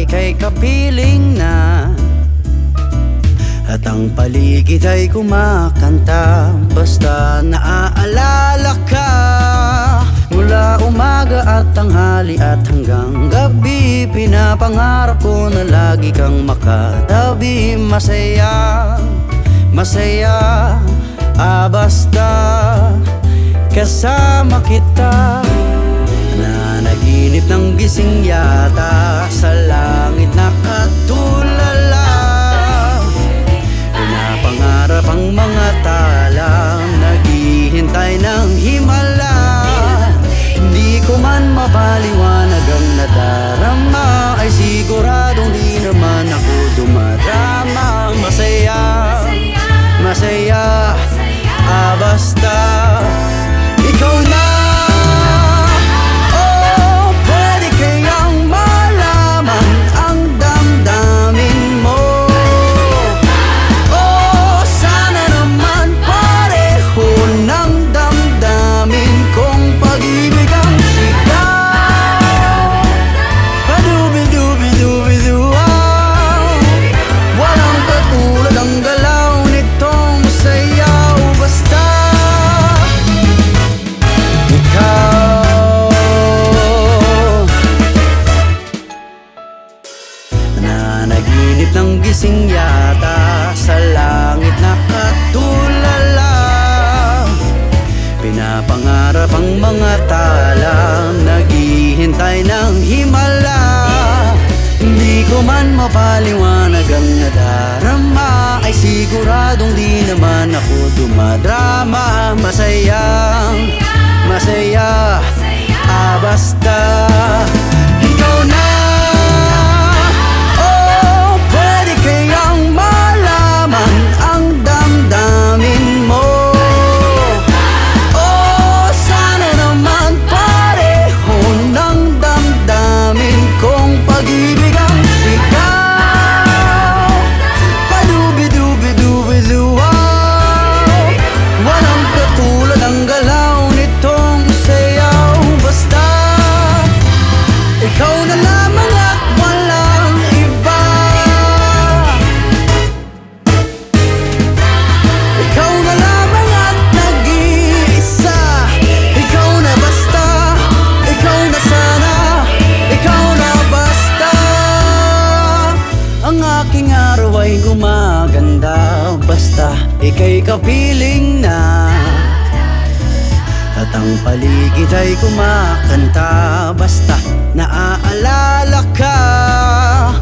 ika'y kapiling na. At ang paligid ay kumakanta Basta naaalala ka. Mula umaga at tanghali at hanggang gabi Pinapangarap ko na lagi kang makatabi. Masaya, masaya, ah basta Kasama kita gising yata Sa langit nakatulala. Pinapangarap ang mga tala Naghihintay ng himala. Hindi ko man mapaliwanag ang nadarama Ay siguradong Nanaginip ng gising yata Sa langit nakatulala. Pinapangarap ang mga tala Naghihintay ng himala. Hindi ko man mapaliwanag ang nadarama Ay siguradong di naman ako dumadrama. Masaya, masaya, ah basta araw ay gumaganda Basta ika'y kapiling na. At ang paligid ay kumakanta Basta naaalala ka.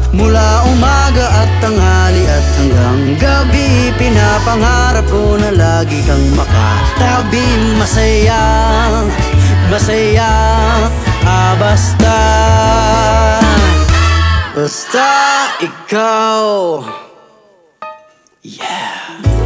Mula umaga at tanghali at hanggang gabi Pinapangarap ko na lagi kang makatabi. Masaya, masaya, ah basta Start it go, Yeah.